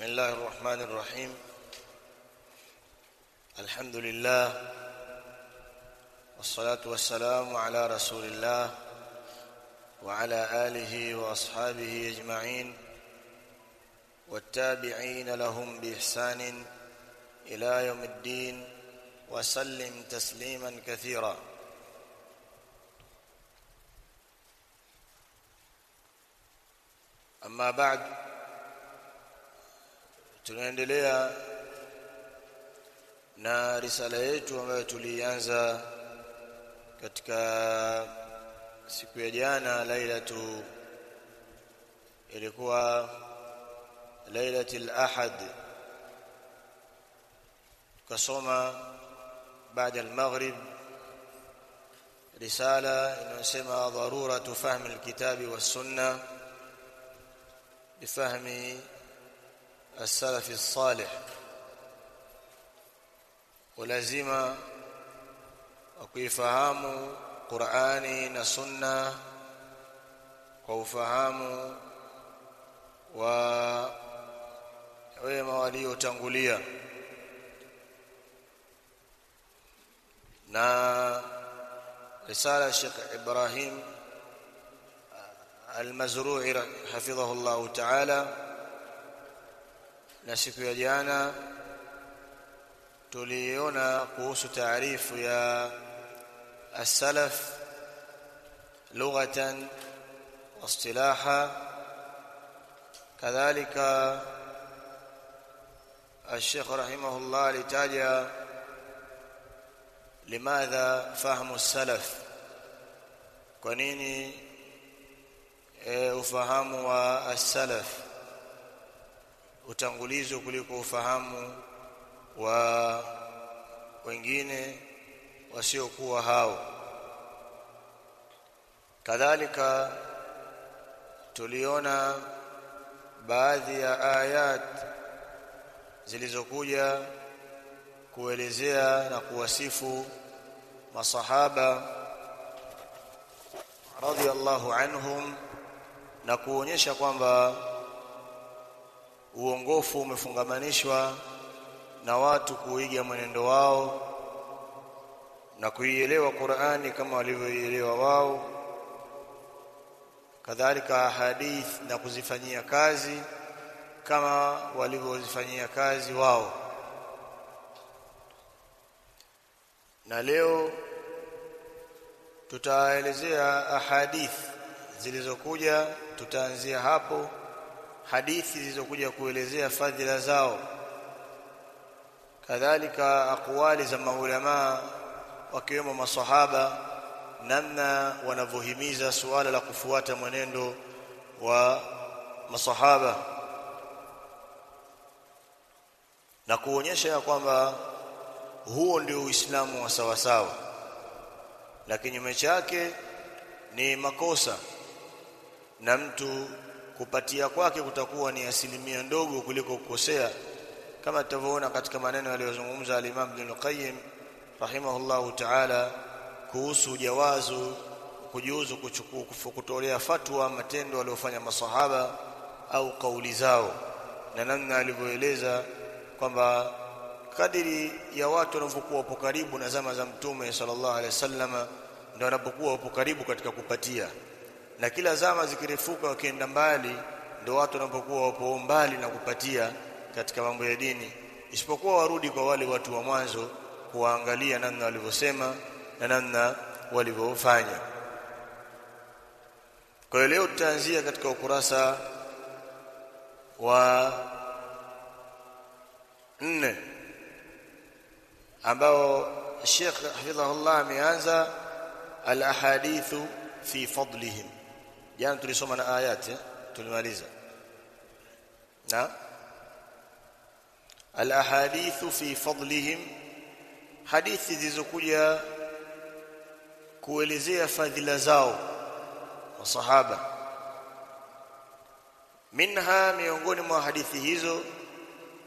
بسم الله الرحمن الرحيم. الحمد لله والصلاة والسلام على رسول الله وعلى آله وأصحابه أجمعين. والتابعين لهم بإحسان إلى يوم الدين وسلم تسليما كثيرا. أما بعد tunaendelea na risala yetu ambayo tulianza katika siku ya jana lailatu ilikuwa lailatul ahad tukasoma baada al-maghrib risala inayosema dharuratu fahmi al-kitabi was-sunnah bifahmi السلف الصالح. ولازم اكيفهم قراني والسنة وافهم و وما وليو تانغوليا نا رسالة الشيخ إبراهيم المزروعي حفظه الله تعالى. Na siku ya jana tuliona kuhusu taarifu ya as-salaf lughatan واصطلاحا كذلك الشيخ رحمه الله لتاجا لماذا فهم السلف kwa nini e, ufahamu wa as-salaf utangulizo kuliko ufahamu wa wengine wasiokuwa hao. Kadhalika tuliona baadhi ya ayat zilizokuja kuelezea na kuwasifu masahaba radhiallahu anhum na kuonyesha kwamba uongofu umefungamanishwa na watu kuiga mwenendo wao na kuielewa Qur'ani kama walivyoielewa wao. Kadhalika hadith na kuzifanyia kazi kama walivyozifanyia kazi wao. Na leo tutaelezea ahadith zilizokuja tutaanzia hapo hadithi zilizokuja kuelezea fadhila zao. Kadhalika aqwali za maulama wakiwemo masahaba namna wanavyohimiza suala la kufuata mwenendo wa masahaba. Na kuonyesha ya kwamba huo ndio Uislamu wa sawa sawa na kinyume chake ni makosa na mtu kupatia kwake kutakuwa ni asilimia ndogo kuliko kukosea. Kama tutavyoona katika maneno aliyozungumza al-Imam Ibn Qayyim rahimahullahu ta'ala kuhusu jawazu kujuzu kuchukua kutolea fatwa matendo waliofanya masahaba au kauli zao. Na namna alivyoeleza kwamba kadiri ya watu wanavyokuwa karibu na zama za mtume sallallahu alaihi wasallam ndio wanapokuwa karibu katika kupatia na kila zama zikirefuka wakienda mbali ndio watu wanapokuwa wapo mbali na kupatia katika mambo ya dini. Isipokuwa warudi kwa wale watu wa mwanzo kuwaangalia namna walivyosema na namna walivyofanya. Kwa hiyo leo tutaanzia katika ukurasa wa nne ambao Sheikh hafidhahullah ameanza al-ahadithu fi fadlihim jana tulisoma na ayati tulimaliza. Na? Al-ahadithu fi fadlihim hadithi zilizokuja kuelezea fadhila zao masahaba minha miongoni mwa hadithi hizo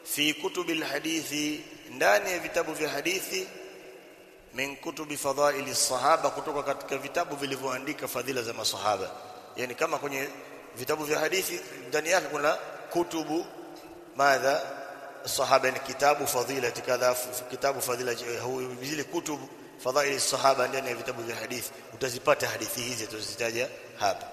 fi kutubil hadithi ndani ya vitabu vya hadithi min kutubi fadhaili sahaba kutoka katika vitabu vilivyoandika fadhila za masahaba yani kama kwenye vitabu vya hadithi ndani yake kuna kutubu madha sahaba ni kitabu fadilati kadha kitabu fadila zile kutubu fadhaili sahaba ndani ya vitabu vya hadithi. Utazipata hadithi hizi tuzitaja hapa.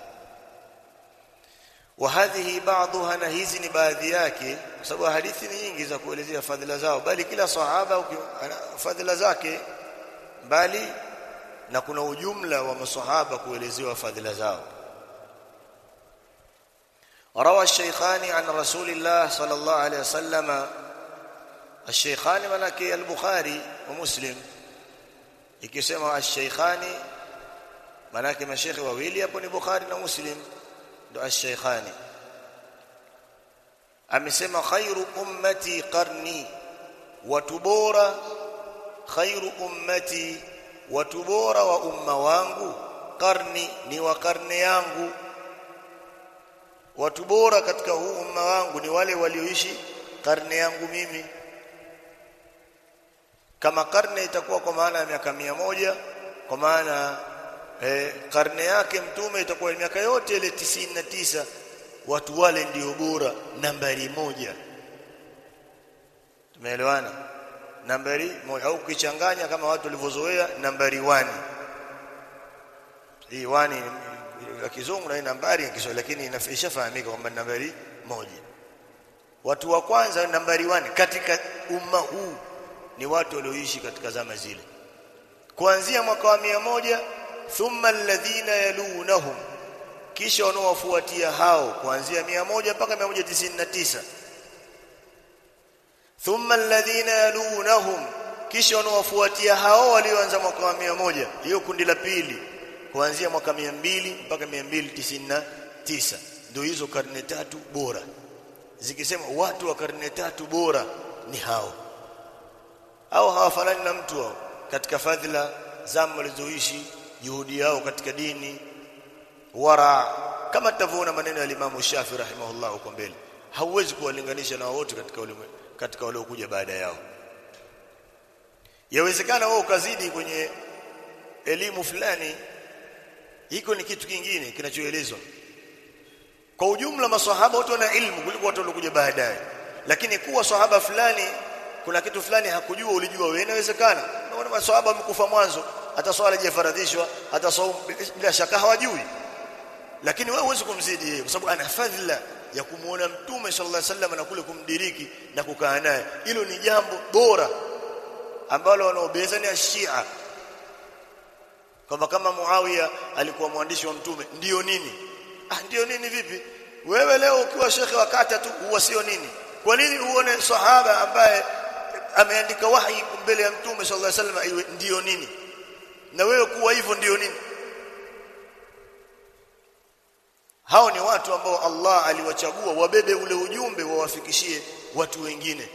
Wa hadhihi ba'dha na hizi ni baadhi yake kwa sababu hadithi ni nyingi za kuelezea fadhila zao. Bali kila sahaba fadhila zake bali na kuna ujumla wa masahaba kuelezewa fadhila zao روى الشيخان عن رسول الله صلى الله عليه وسلم. الشيخان ملك البخاري ومسلم. يكسم الشيخان ملك مشيخ وويلي ابن البخاري ومسلم. دعا الشيخان. أمسم خير أمتي قرني وتبورا خير أمتي وتبورا وأم وانغو قرني ني وقرني يانغو. watu bora katika huu umma wangu ni wale walioishi karne yangu mimi. Kama karne itakuwa kwa maana ya miaka mia moja kwa maana eh, karne yake mtume itakuwa miaka yote ile na tisa watu wale ndio bora. Nambari moja. Tumeelewana? Nambari moja. Au kichanganya kama watu walivyozoea. Nambari 1 hii 1 la kizungu na nambari ya Kiswahili lakini inafahamika kwamba nambari moja. Watu wa kwanza nambari 1 katika umma huu ni watu walioishi katika zama zile. Kuanzia mwaka wa mia moja thumma alladhina yalunahum. Kisha wanaofuatia hao kuanzia mia moja mpaka 199 thumma alladhina yalunahum. Kisha wanaofuatia hao walioanza mwaka wa mia moja. Hiyo kundi la pili kuanzia mwaka mia mbili mpaka mia mbili tisini na tisa. Ndio hizo karne tatu bora. Zikisema watu wa karne tatu bora ni hao. Au hawafanani na mtu hao. Katika fadhila zama walizoishi juhudi yao katika dini wara. Kama tutavuna maneno ya Imam Shafi rahimahullah huko mbele hauwezi kuwalinganisha na wote katika wale katika waliokuja baada yao. Yawezekana wao ukazidi kwenye elimu fulani hiko ni kitu kingine kinachoelezwa. Kwa ujumla maswahaba wote wana ilmu kuliko watu waliokuja baadaye. Lakini kuwa sahaba fulani kuna kitu fulani hakujua ulijua wewe inawezekana. Unaona maswahaba wamekufa mwanzo hata swala haijafaradhishwa hata saumu bila shaka hawajui. Lakini wewe huwezi kumzidi yeye kwa sababu ana fadhila ya kumuona mtume sallallahu alaihi wasallam na kule kumdiriki na kukaa naye. Hilo ni jambo bora ambalo wanaobeza ni ashia kwamba kama Muawiya alikuwa mwandishi wa mtume ndio nini? Ah ndio nini vipi? Wewe leo ukiwa shekhe wa kata tu huwa sio nini? Kwa nini uone sahaba ambaye ameandika wahi mbele ya mtume sallallahu alaihi wasallam iwe ndio nini? Na wewe kuwa hivyo ndio nini? Hao ni watu ambao Allah aliwachagua wabebe ule ujumbe wawafikishie watu wengine.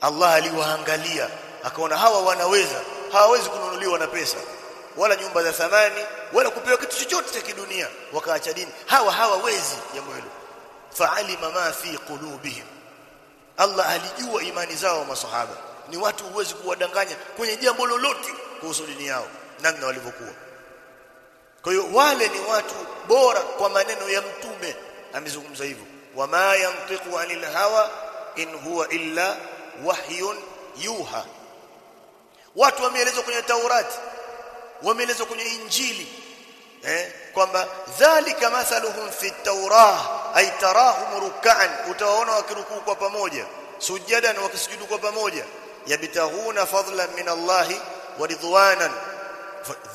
Allah aliwaangalia akaona hawa wanaweza hawawezi kununuliwa na pesa wala nyumba za thamani wala kupewa kitu chochote cha kidunia wakaacha dini. Hawa hawawezi jambo hilo fa'alima ma fi qulubihim. Allah alijua imani zao masahaba. Ni watu huwezi kuwadanganya kwenye jambo lolote kuhusu dini yao namna walivyokuwa. Kwa hiyo wale ni watu bora kwa maneno ya mtume. Amezungumza hivyo. Wama yantiqu anil hawa in huwa illa wahyun yuha. Watu wameelezwa kwenye Taurati wameelezwa kwenye Injili eh kwamba dhalika mathaluhum fi at-taurah ay tarahum ruk'an utawaona wakirukuu kwa pamoja sujadan wakisujudu kwa pamoja yabtahuna fadlan min Allah wa ridwanan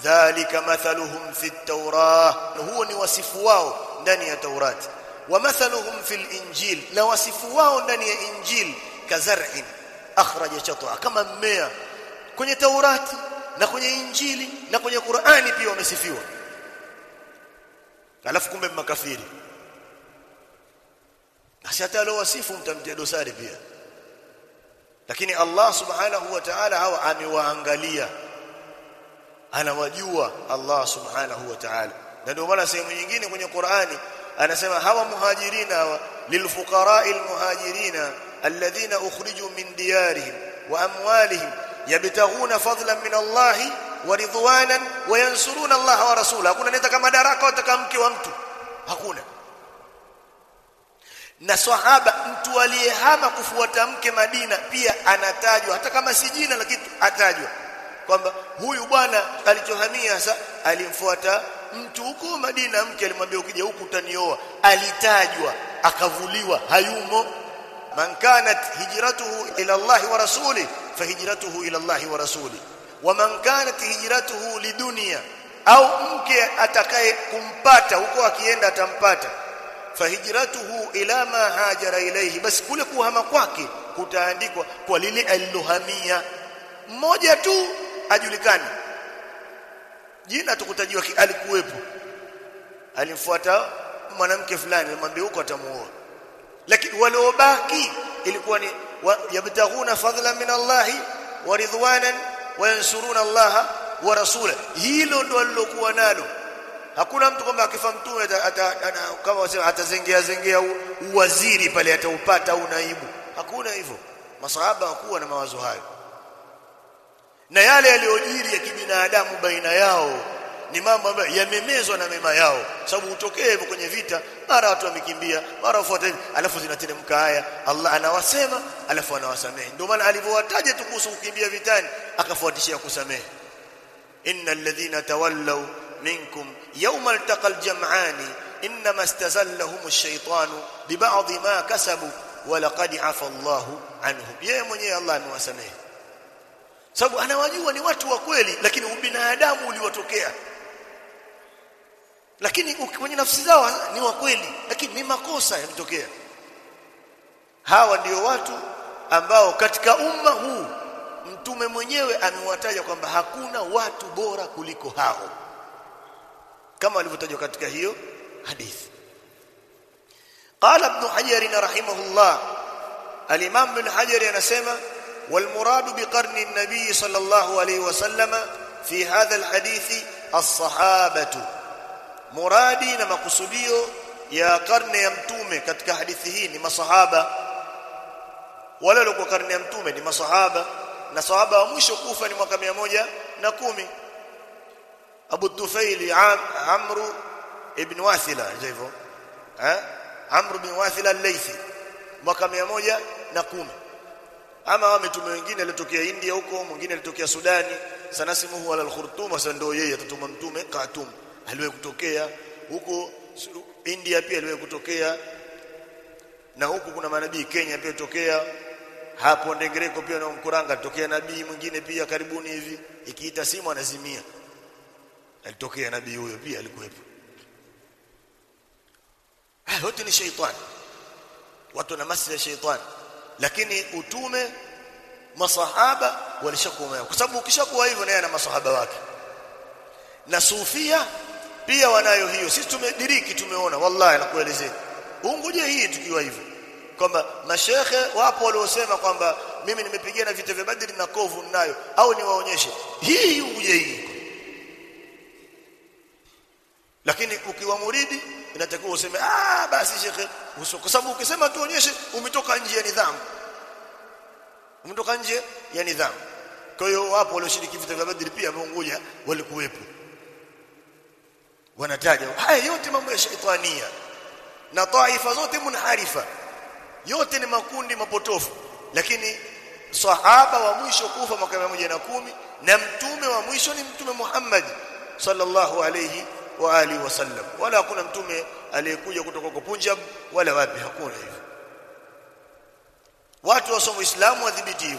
dhalika mathaluhum fi at-taurah huo ni wasifu wao ndani ya Taurati wa mathaluhum fi al-injil na wasifu wao ndani ya Injil kazar'in akhraja shat'a kama mmea kwenye Taurati na kwenye Injili na kwenye Qur'ani pia wamesifiwa alafu kumbe makafiri basi hata leo wasifu mtamtia dosari pia lakini Allah subhanahu wa ta'ala hawa amewaangalia anawajua Allah subhanahu wa ta'ala na ndio maana sehemu nyingine kwenye Qur'ani anasema hawa muhajirina hawa lilfuqara'i almuhajirina alladhina ukhriju min diyarihim wa amwalihim yabtaghuna fadlan min Allahi wa ridwanan wa yansuruna Allah wa rasulahu. Hakuna nenda kama daraka wataka mke wa mtu. Hakuna. Na sahaba mtu aliyehama kufuata mke Madina pia anatajwa. Hata kama si jina lakini atajwa. Kwamba huyu bwana alichohamia sasa alimfuata mtu huko Madina. Mke alimwambia ukija huku utanioa. Alitajwa akavuliwa hayumo man kanat hijratuhu ila Allah wa rasuli fahijratuhu ila Allah wa rasuli. Wa man kanat hijratuhu lidunya au mke atakaye kumpata huko akienda atampata. Fahijratuhu ila ma hajara ilayhi basi kule kuhama kwake kutaandikwa kwa lile alilohamia. Mmoja tu ajulikane jina tukutajiwa alikuwepo. Alimfuata mwanamke fulani mwambie huko atamuoa lakini waliobaki ilikuwa ni yabtaghuna fadlan min Allah wa ridwanan wa yansuruna Allah wa rasula. Hilo ndo alilokuwa nalo. Hakuna mtu kwamba akifa mtume kama wasema atazengea zengea uwaziri pale ataupata au naibu. Hakuna hivyo. Masahaba hakuwa na mawazo hayo. Na yale yaliyojiri ya kibinadamu baina yao ni mambo ambayo yamemezwa na mema yao sababu utokee hivyo kwenye vita mara watu wamekimbia mara wafuata alafu zinateremka haya Allah anawasema alafu anawasamehe ndio maana alivyowataja tu kuhusu kukimbia vitani akafuatishia kusamehe innal ladhina tawallaw minkum yawma altaqal jam'ani inma istazallahum ash-shaytanu biba'd ma kasabu wa laqad afa Allahu anhum yeye mwenyewe Allah amewasamehe sababu anawajua ni watu wa kweli lakini ubinadamu uliwatokea lakini kwenye nafsi zao ni wa kweli lakini ni makosa yametokea hawa ndio watu ambao katika umma huu mtume mwenyewe amewataja kwamba hakuna watu bora kuliko hao kama walivyotajwa katika hiyo hadithi قال ابن حجر رحمه الله الامام ابن حجر anasema والمراد بقرن النبي صلى الله عليه وسلم في هذا الحديث الصحابه muradi na makusudio ya karne ya mtume katika hadithi hii ni masahaba. Wale waliokuwa karne ya mtume ni masahaba na sahaba wa mwisho kufa ni mwaka moja na kumi. Abu Tufaili Am, Amru ibn Wathila hivyo. Eh? Amru ibn Wathila al-Laythi mwaka moja na kumi. Ama wametume wengine alitokea India huko mwingine alitokea Sudani. Sanasimuhu wala al-Khurtum sasa ndio yeye atatuma mtume Khatum aliwahi kutokea. Huko India pia aliwahi kutokea. Na huku kuna manabii Kenya pia tokea hapo Ndengereko pia na Mkuranga tokea nabii mwingine pia karibuni hivi. Ikiita simu anazimia alitokea nabii huyo pia alikuwepo. Ah wote ni shaitani. Watu na masi ya shaitani. Lakini utume masahaba walishakuwa kwa sababu ukishakuwa hivyo naye na masahaba wake. Na sufia pia wanayo hiyo. Sisi tumediriki tumeona. Wallahi nakuelezea. Unguje hii tukiwa hivyo. Kwamba mashekhe wapo waliosema kwamba mimi nimepigana vita vya Badri na kovu ninayo. Au niwaonyeshe. Hii uje hii. Lakini ukiwa muridi inatakiwa useme ah basi shekhe kwa sababu ukisema tuonyeshe umetoka nje ya nidhamu. Umetoka nje ya nidhamu. Kwa hiyo wapo walioshiriki vita vya Badri pia wameongoja walikuwepo wanataja haya yote mambo ya shaitania na taifa zote munharifa yote ni makundi mapotofu. Lakini sahaba wa mwisho kufa mwaka na kumi na mtume wa mwisho ni mtume Muhammad sallallahu alayhi wa alihi wasallam wala hakuna mtume aliyekuja kutoka kwa Punjab wala wapi hakuna hivyo. Watu wasoma Uislamu wadhibiti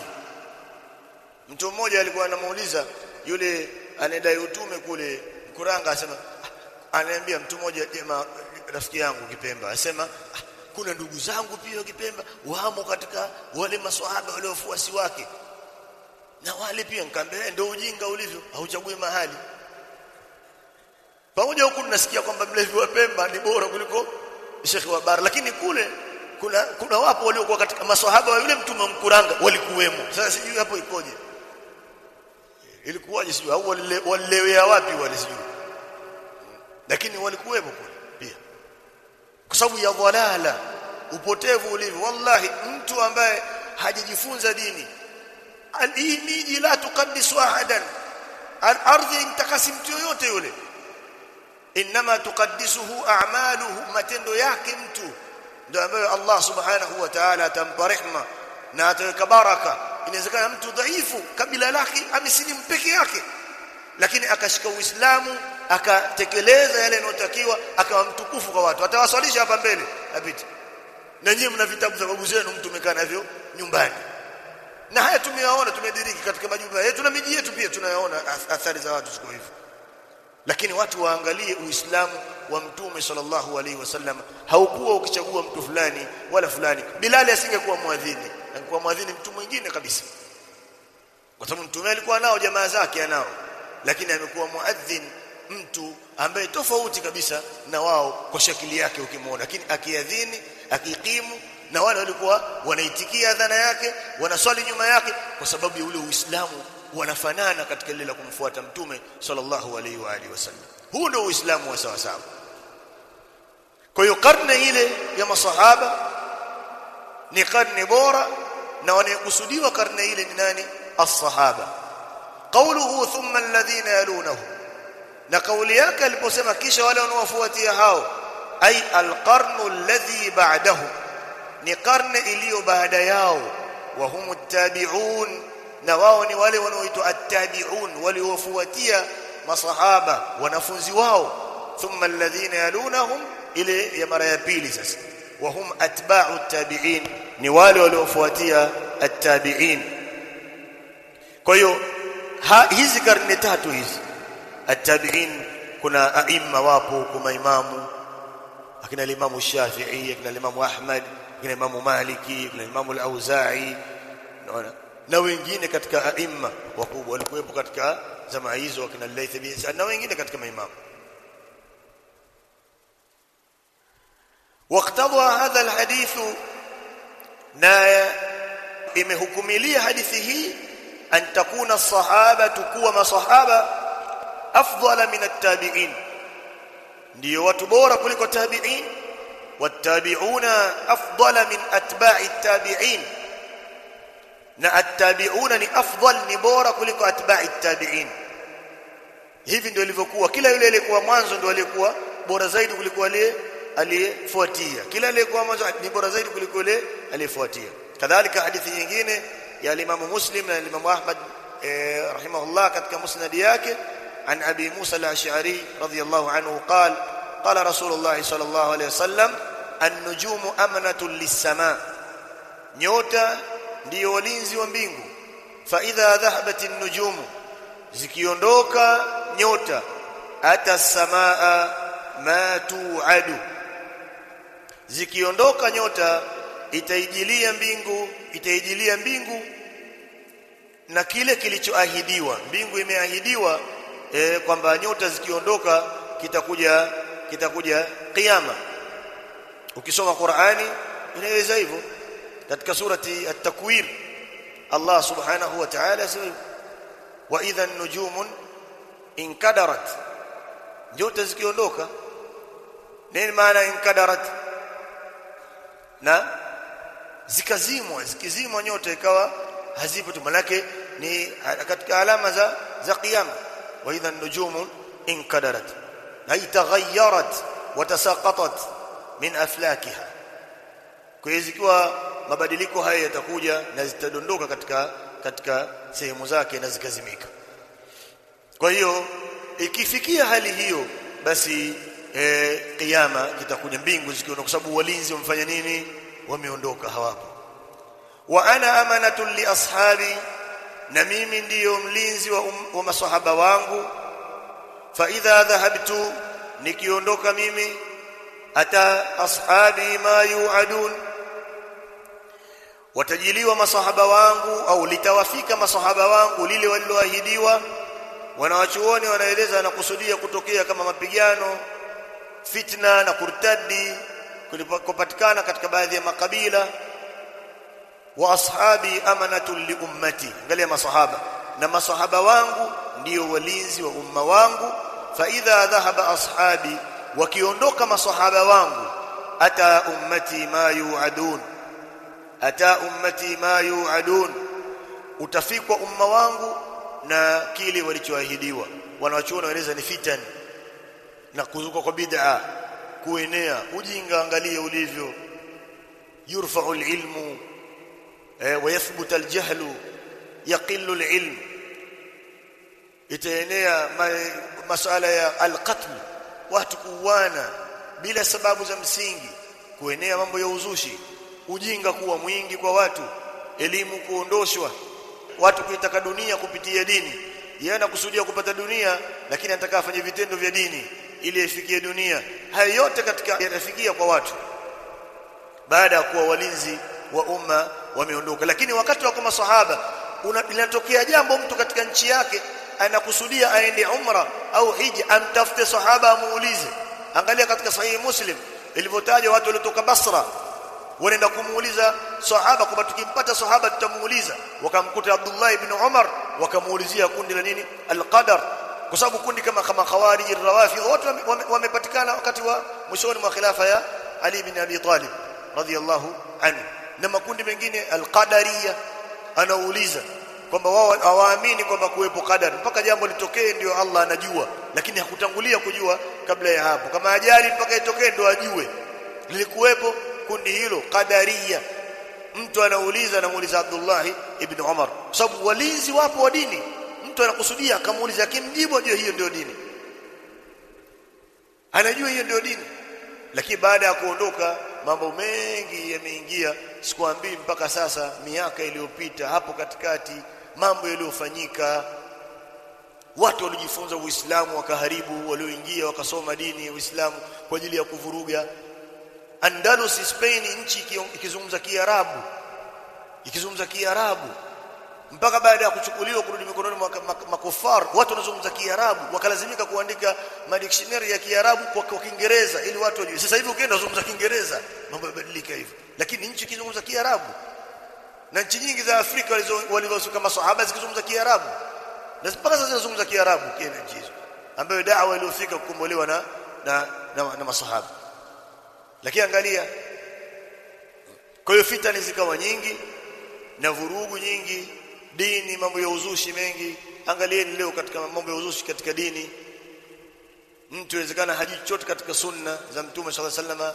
mtu mmoja alikuwa anamuuliza yule anedai utume kule Kuranga asema anaambia mtu mmoja jamaa rafiki yangu Kipemba. Asema kuna ndugu zangu pia Kipemba wamo katika wale maswahaba wale wafuasi wake. Na wale pia nikamwambia ndio ujinga ulivyo hauchagui mahali. Pamoja huku tunasikia kwamba mlevi wa Pemba ni bora kuliko Sheikh wa Bara lakini kule kuna kuna wapo waliokuwa katika maswahaba wa yule mtume mkuranga walikuwemo. Sasa sijui hapo ikoje. Ilikuwaje sijui au walilewea wapi wale sijui lakini walikuwepo kule pia kwa sababu ya dhalala upotevu ulivyo wallahi mtu ambaye hajijifunza dini miji la tukaddisu ahadan al-ardhi intakasi mtu yoyote yule inma tukaddisuhu a'maluhu matendo yake mtu ndio ambayo Allah subhanahu wa ta'ala atampa rehma na ataweka baraka inawezekana mtu dhaifu kabila lake amesilimu peke yake lakini akashika uislamu akatekeleza yale yanayotakiwa akawa mtukufu kwa watu. Atawaswalisha hapa mbele. Apite na nyinyi mna vitabu vya babu zenu mtu umekaa navyo nyumbani. Na haya tumeyaona tumediriki katika majumba yetu na miji yetu pia tunayaona athari za watu siku hivi lakini watu waangalie uislamu wa mtume sallallahu alaihi wasallam. Haukuwa ukichagua mtu fulani wala fulani. Bilali asingekuwa muadhini angekuwa muadhini mtu mwingine kabisa. Kwa sababu mtume alikuwa nao jamaa zake anao. Lakini amekuwa muadhin mtu ambaye tofauti kabisa na wao kwa shakili yake ukimwona. Lakini akiadhini akikimu na wale walikuwa wanaitikia adhana yake wanaswali nyuma yake kwa sababu ya ule uislamu wanafanana katika lile la kumfuata mtume sallallahu alaihi wa alihi wasallam. Huu ndio uislamu wa sawa sawa kwa hiyo karne ile ya masahaba ni karne bora na wanayokusudiwa karne ile ni nani? As-sahaba. Qawluhu thumma alladhina yalunahu na kauli yake aliposema kisha wale wanaofuatia hao ay alqarnu alladhi ba'dahu ni karne iliyo baada yao wa humu tabi'un na wao ni wale wanaoitwa at-tabi'un waliofuatia masahaba wanafunzi wao thumma alladhina yalunahum ile ya mara ya pili sasa wa hum atba'u at-tabi'in ni wale waliofuatia at-tabi'in kwa hiyo hizi karne tatu hizi at-tabi'in kuna aima wapo kuna imamu akina imamu Shafi'i akina imamu Ahmad akina imamu Maliki akina imamu al-Auza'i na wengine katika aima wakubwa walikuwepo katika zama hizo akina Layth bin Sa'd na wengine katika maimamu واقتضى هذا الحديث na imehukumilia hadithi hii an takuna sahaba kuwa masahaba afdala min at-tabi'in ndio watu bora kuliko tabi'in wattabi'una afdala min atba'i at-tabi'in na at-tabi'una ni afdal ni bora kuliko atba'i at-tabi'in hivi ndio ilivyokuwa kila yule aliyekuwa mwanzo ndio aliyekuwa bora zaidi kuliko aliye aliyefuatia kila aliyekuwa mwanzo ni bora zaidi kuliko yule aliyefuatia kadhalika hadithi nyingine ya Imam Muslim na Imam Ahmad eh, rahimahullah katika musnad yake عن ابي موسى الاشعري رضي الله عنه قال قال رسول الله صلى الله عليه وسلم النجوم امنه للسماء nyota ndio walinzi wa mbingu fa idha dhahabat an-nujum zikiondoka nyota ata samaa ma tu'adu zikiondoka nyota itaijilia mbingu itaijilia mbingu na kile kilichoahidiwa mbingu imeahidiwa e, kwamba nyota zikiondoka kitakuja kitakuja kiyama ukisoma Qur'ani inaeleza hivyo. Katika surati at-takwir Allah subhanahu wa ta'ala wa idha an-nujumun inkadarat. Nyota zikiondoka nini maana inkadarat? Na zikazimwa zikizimwa nyota ikawa hazipo tu ni katika alama za za kiyama wa idha an-nujumu inkadarat ay taghayyarat wa tasaqatat min aflakiha. Kwa zikiwa mabadiliko haya yatakuja na zitadondoka katika katika sehemu zake na zikazimika. Kwa hiyo ikifikia hali hiyo basi e, kiyama kitakuja mbingu zikiona kwa sababu walinzi wamfanya nini? Wameondoka hawapo. Wa ana amanatun li ashabi na mimi ndiyo mlinzi wa, um, wa masahaba wangu. Fa idha dhahabtu nikiondoka mimi ata ashabi ma yuadun. Watajiliwa masahaba wangu au litawafika masahaba wangu lile waliloahidiwa. Wanawachuoni wanaeleza na kusudia kutokea kama mapigano fitna na kurtadi kulipopatikana katika baadhi ya makabila wa ashabi amanatu li ummati. Angalia masahaba na masahaba wangu ndio walinzi wa umma wangu. Fa idha dhahaba ashabi wakiondoka masahaba wangu ata ummati ma yuadun. Ata ummati ma yuadun. Utafikwa umma wangu na kile walichoahidiwa. Wanawachuona waeleza ni fitan na kuzuka kwa bid'a kuenea ujinga angalie ulivyo. Yurfa'u al-ilmu wa yathbutu al-jahlu yaqillu al-ilm. Itaenea masala ya al-qatl watu kuuana bila sababu za msingi kuenea mambo ya uzushi ujinga kuwa mwingi kwa watu elimu kuondoshwa watu kuitaka dunia kupitia dini. Yeye anakusudia kupata dunia lakini anataka afanye vitendo vya dini ili ifikie dunia. Hayo yote katika yanafikia kwa watu. Baada ya kuwa walinzi wa umma wameondoka lakini wakati wa kama sahaba linatokea jambo mtu katika nchi yake anakusudia aende umra au hija amtafute sahaba amuulize angalia katika sahihi muslim ilivyotajwa watu waliotoka Basra wanaenda kumuuliza sahaba kwamba tukimpata sahaba tutamuuliza wakamkuta Abdullah ibn Umar wakamuulizia kundi la nini al-qadar kwa sababu kundi kama kama khawarij rawafidh wote wamepatikana wakati wa mwishoni mwa khilafa ya Ali ibn Abi Talib radhiyallahu anhu na makundi mengine al-qadariyya anauliza kwamba wao hawaamini kwamba kuwepo qadar. Mpaka jambo litokee ndio Allah anajua lakini hakutangulia kujua kabla ya hapo. Kama ajali mpaka itokee ndio ajue. Lilikuwepo kundi hilo qadariya. Mtu anauliza anamuuliza Abdullah ibn Umar sababu walinzi wapo wa dini. Mtu anakusudia akamuuliza akimjibu ajue hiyo ndio dini. Anajua hiyo ndio dini. Lakini baada ya kuondoka mambo mengi yameingia. Sikwambii mpaka sasa miaka iliyopita hapo katikati mambo yaliyofanyika. Watu waliojifunza Uislamu wakaharibu walioingia wakasoma dini ya Uislamu kwa ajili ya kuvuruga. Andalus Spain nchi ikizungumza Kiarabu ikizungumza Kiarabu mpaka baada ya kuchukuliwa kurudi mikononi mwa makufar. Watu wanazungumza Kiarabu wakalazimika kuandika madictionary ya Kiarabu kwa Kiingereza ili watu wajue. Sasa hivi ukienda kuzungumza Kiingereza mambo yabadilika hivyo. Lakini nchi kizungumza Kiarabu na nchi nyingi za Afrika walizosuka masahaba zikizungumza Kiarabu na mpaka sasa zinazungumza Kiarabu kienda nchi hizo ambayo da'wa iliyofika kukombolewa na na, na, na masahaba. Lakini angalia kwa hiyo fitani zikawa nyingi na vurugu nyingi dini mambo ya uzushi mengi. Angalieni leo katika mambo ya uzushi katika dini. Mtu inawezekana hajui chochote katika sunna za mtume sallallahu alaihi wasallam.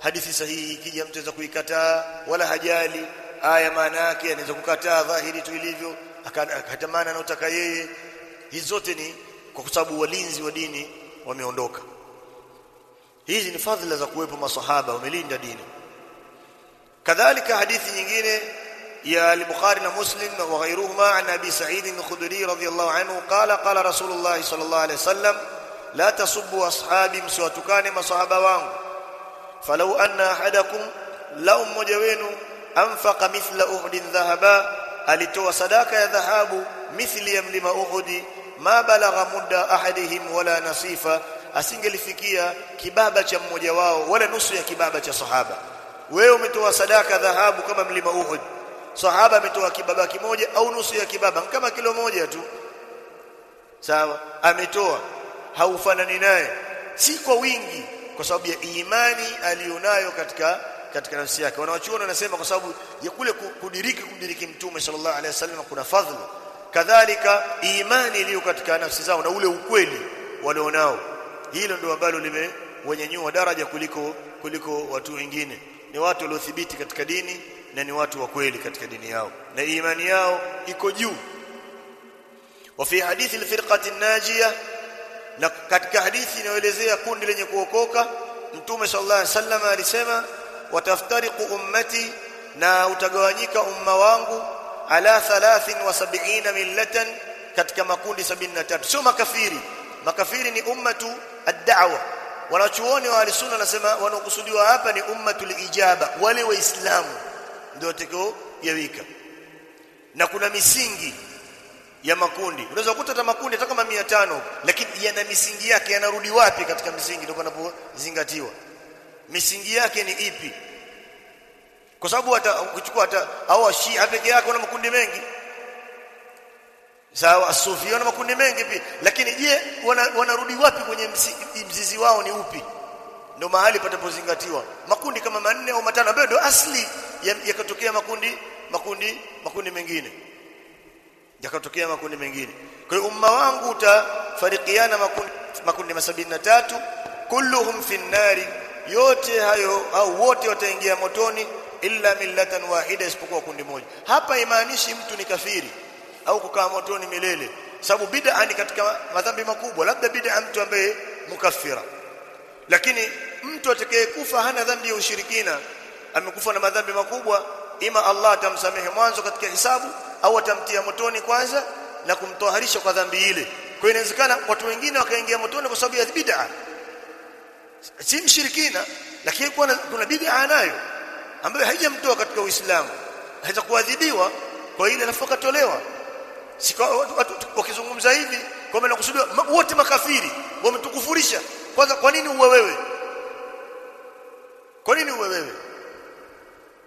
Hadithi sahihi ikija mtu anaweza kuikataa wala hajali. Aya maana yake anaweza kukataa dhahiri tu ilivyo akatamana anayotaka yeye. Hizi zote ni kwa sababu walinzi wa dini wameondoka. Hizi ni fadhila za kuwepo masahaba wamelinda dini. Kadhalika hadithi nyingine ya al-Bukhari na Muslim wa ghayruhuma an Abi Sa'id al-Khudri radhiyallahu anhu qala qala Rasulullah sallallahu alayhi wasallam la tasubbu ashabi msiwatukane masahaba wangu falau anna ahadakum law mmoja wenu anfaqa mithla uhudin dhahaba alitoa sadaka ya dhahabu mithli ya mlima uhudi ma balagha mudda ahadihim wala nasifa asingelifikia kibaba cha mmoja wao wala nusu ya kibaba cha sahaba wewe umetoa sadaka dhahabu kama mlima Uhud sahaba ametoa kibaba kimoja au nusu ya kibaba kama kilo moja tu. Sawa? Ametoa. Haufanani naye. Si kwa wingi kwa sababu ya imani aliyonayo katika katika nafsi yake. Wanawachuona wanasema kwa sababu ya kule kudiriki kudiriki mtume sallallahu alaihi wasallam kuna fadhila kadhalika imani iliyo katika nafsi zao na ule ukweli walionao. Hilo ndio ambalo limewenyanyua daraja kuliko kuliko watu wengine. Ni watu waliothibiti katika dini na ni watu wa kweli katika dini yao na imani yao iko juu وفي حديث الفرقه الناجيه na katika hadithi inayoelezea kundi lenye kuokoka mtume sallallahu alaihi wasallam alisema wataftariqu ummati na utagawanyika umma wangu ala 73 millatan katika makundi 73 sio makafiri makafiri ni ummatu ad-da'wa wanachuoni wa al-sunna nasema wanaokusudiwa hapa ni ummatul ijaba wale waislamu ndio watakao yawika. Na kuna misingi ya makundi. Unaweza kukuta hata makundi hata kama 500 lakini yana misingi yake yanarudi wapi katika misingi ndio panapozingatiwa? Misingi yake ni ipi? Kwa sababu hata ukichukua hata au Shia peke yake na makundi mengi. Sawa Sufi na makundi mengi pia. Lakini je wanarudi wana wapi kwenye mzizi wao ni upi ndio mahali patapozingatiwa. Makundi kama manne au matano ambayo ndio asli yakatokea ya makundi makundi makundi mengine. Yakatokea makundi mengine. Kwa hiyo umma wangu utafarikiana makundi makundi na tatu. Kulluhum fi nnari yote hayo au wote wataingia motoni illa millatan wahida isipokuwa kundi moja. Hapa imaanishi mtu ni kafiri au kukaa motoni milele. Sababu bid'a ni katika madhambi makubwa. Labda bid'a mtu ambaye mukaffira lakini mtu atakayekufa hana dhambi ya ushirikina amekufa na madhambi makubwa ima Allah atamsamehe mwanzo katika hisabu au atamtia motoni kwanza na kumtoharisha kwa dhambi ile. Kwa inawezekana watu wengine wakaingia motoni kwa sababu ya bid'a. Si mshirikina lakini kuna kuna bid'a nayo ambayo haijamtoa katika Uislamu. Haweza kuadhibiwa kwa ile alafu akatolewa. Wakizungumza hivi kwa maana kusudiwa wote makafiri wametukufurisha kwanza kwa nini uwe wewe? Kwa nini uwe wewe?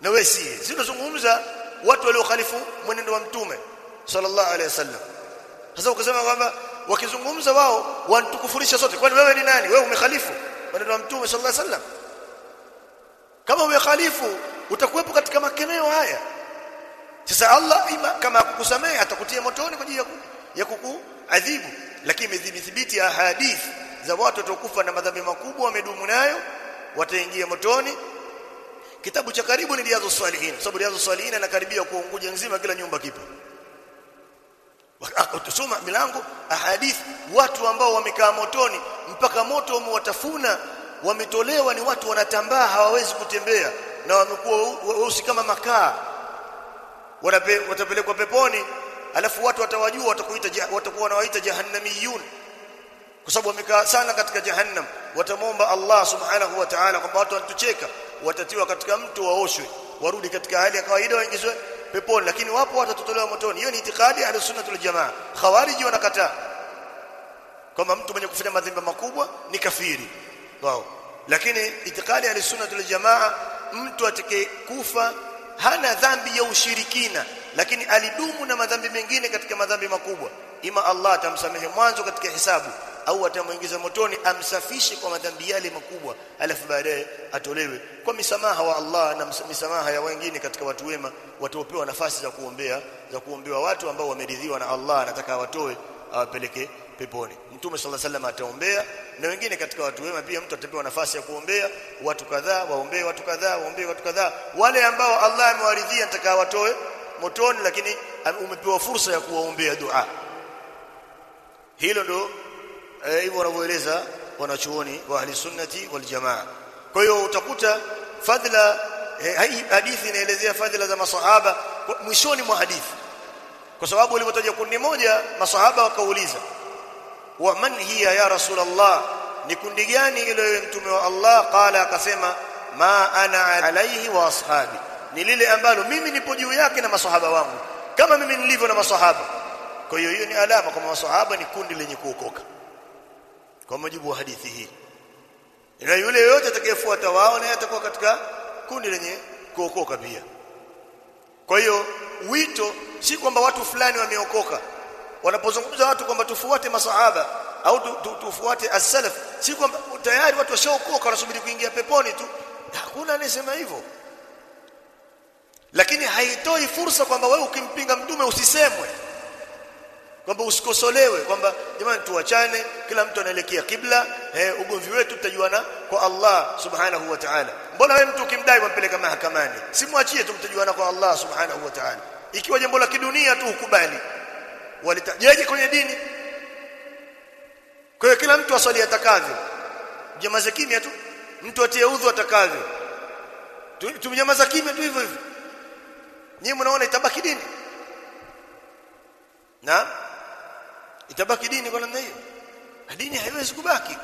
Na wewe si. Sisi tunazungumza watu waliokhalifu mwenendo wa mtume sallallahu alaihi wasallam. Sasa ukisema kwamba wakizungumza wao wanatukufurisha sote kwani wewe ni nani? Wewe umekhalifu mwenendo wa mtume sallallahu alaihi wasallam. Kama umekhalifu utakuwepo katika makemeo haya. Sasa Allah ima kama akukusamehe atakutia motoni kwa ajili ya kukuadhibu. Lakini imethibiti ahadith za watu watakufa na madhambi makubwa wamedumu nayo wataingia motoni. Kitabu cha karibu ni riyadhus salihin sababu riyadhus salihin anakaribia kuunguja nzima kila nyumba kipo. Utasoma milango ahadith watu ambao wamekaa motoni mpaka moto umewatafuna wametolewa ni watu wanatambaa hawawezi kutembea na wamekuwa weusi kama makaa. Watapelekwa peponi alafu watu watawajua watakuita watakuwa wanawaita jahannamiyun kwa sababu wamekaa sana katika jahannam watamwomba Allah subhanahu wa ta'ala kwamba watu wanatucheka watatiwa katika mto waoshwe warudi katika hali ya kawaida waingizwe peponi lakini wapo watatotolewa motoni hiyo ni itikadi ya sunnatul jamaa khawariji wanakataa kwamba mtu mwenye kufanya madhambi makubwa ni kafiri wao lakini itikadi ya sunnatul jamaa mtu atakayekufa hana dhambi ya ushirikina lakini alidumu na madhambi mengine katika madhambi makubwa ima Allah atamsamehe mwanzo katika hisabu au atamuingiza motoni amsafishe kwa madhambi yale makubwa alafu baadaye atolewe kwa misamaha wa Allah na misamaha ya wengine katika watu wema wataopewa nafasi za kuombea za kuombewa watu ambao wameridhiwa na Allah anataka awatoe awapeleke peponi. Mtume sallallahu alaihi wasallam ataombea na wengine katika watu wema pia mtu atapewa nafasi ya kuombea watu kadhaa waombee watu kadhaa waombee watu kadhaa. Wale ambao Allah amewaridhia anataka watoe motoni lakini umepewa fursa ya kuwaombea dua. Hilo ndo hivyo wanavyoeleza wanachuoni wa ahli sunnati wal jamaa. Kwa hiyo utakuta fadhila hii hadithi inaelezea fadhila za masahaba mwishoni mwa hadithi. Kwa sababu ulipotaja kundi moja masahaba wakauliza wa man hiya ya rasulullah? Ni kundi gani ile mtume wa Allah? Qala akasema ma ana alaihi wa ashabi. Ni lile ambalo mimi nipo juu yake na masahaba wangu kama mimi nilivyo na masahaba kwa hiyo hiyo ni alama kwamba masahaba ni kundi lenye kuokoka kwa mujibu wa hadithi hii. Na yule yote atakayefuata wao naye atakuwa katika kundi lenye kuokoka pia. Kwa hiyo wito si kwamba watu fulani wameokoka. Wanapozungumza watu kwamba tufuate masahaba au tu, tu, tufuate as-salaf si kwamba tayari watu washaokoka wanasubiri kuingia peponi tu. Hakuna anayesema hivyo. Lakini haitoi fursa kwamba wewe ukimpinga mtume usisemwe kwamba usikosolewe kwamba jamani tuachane kila mtu anaelekea kibla eh, ugomvi wetu tutajuana kwa Allah subhanahu wa ta'ala. Mbona wewe mtu ukimdai wampeleka mahakamani? Simwachie tu mtajuana kwa Allah subhanahu wa ta'ala. Ikiwa jambo la kidunia tu ukubali walitajeje kwenye dini. Kwa kila mtu aswali atakavyo. Jamaza kimya tu. Mtu atie udhu atakavyo. Tumnyamaza kimya tu hivyo hivyo. Nyinyi mnaona itabaki dini. Na itabaki dini kwa namna hiyo. Dini haiwezi kubaki.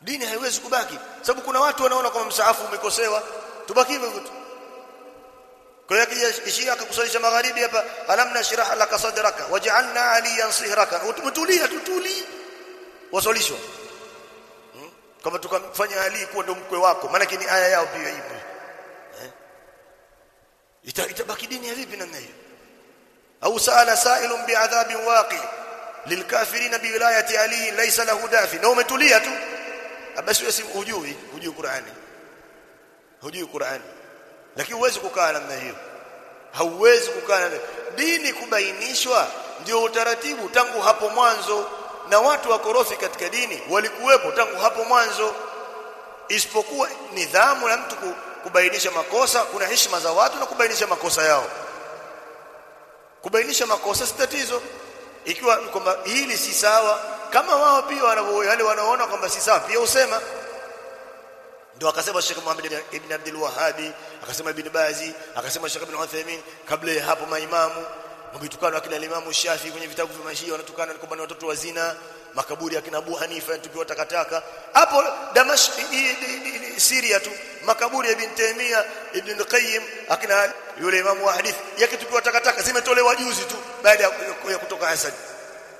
Dini haiwezi kubaki. Sababu kuna watu wanaona kama msaafu umekosewa. Tubaki hivyo tu. Kwa hiyo akija akakusalisha magharibi hapa alamna shiraha laka sadraka waj'alna aliyan sihraka. Utulia tutuli. Wasolishwa. Hmm? kama tukamfanya Ali kuwa ndo mkwe wako. Maana ni aya yao pia hivyo eh? Ita, itabaki dini ya vipi namna hiyo au sala sa'ilun bi'adhabin waqi lilkafirin biwilayati ali laysa lahu dafi. Na umetulia tu. Basi wewe hujui hujui Qur'ani. Hujui Qur'ani. Lakini huwezi kukaa namna hiyo. Hauwezi kukaa namna dini kubainishwa ndio utaratibu tangu hapo mwanzo. Na watu wakorofi katika dini walikuwepo tangu hapo mwanzo. Isipokuwa nidhamu na mtu kubainisha makosa kuna heshima za watu na kubainisha makosa yao kubainisha makosa si tatizo. Ikiwa kwamba hili si sawa kama wao pia wale wanaoona wanaona kwamba si sawa pia usema ndio akasema Sheikh Muhammad ibn Abdul Wahhabi akasema Ibn Bazi akasema Sheikh Ibn Uthaymeen kabla ya hapo maimamu. Wametukana akina Imam Shafi kwenye vitabu vya Mashia wanatukana kwamba ni watoto wazina makaburi ya kina Abu Hanifa yanatupiwa takataka. Hapo Damask Syria tu makaburi ya Ibn Taymiyyah Ibn Qayyim akina yule imamu wa hadithi yakitupiwa takataka zimetolewa juzi tu baada ya kutoka Hasad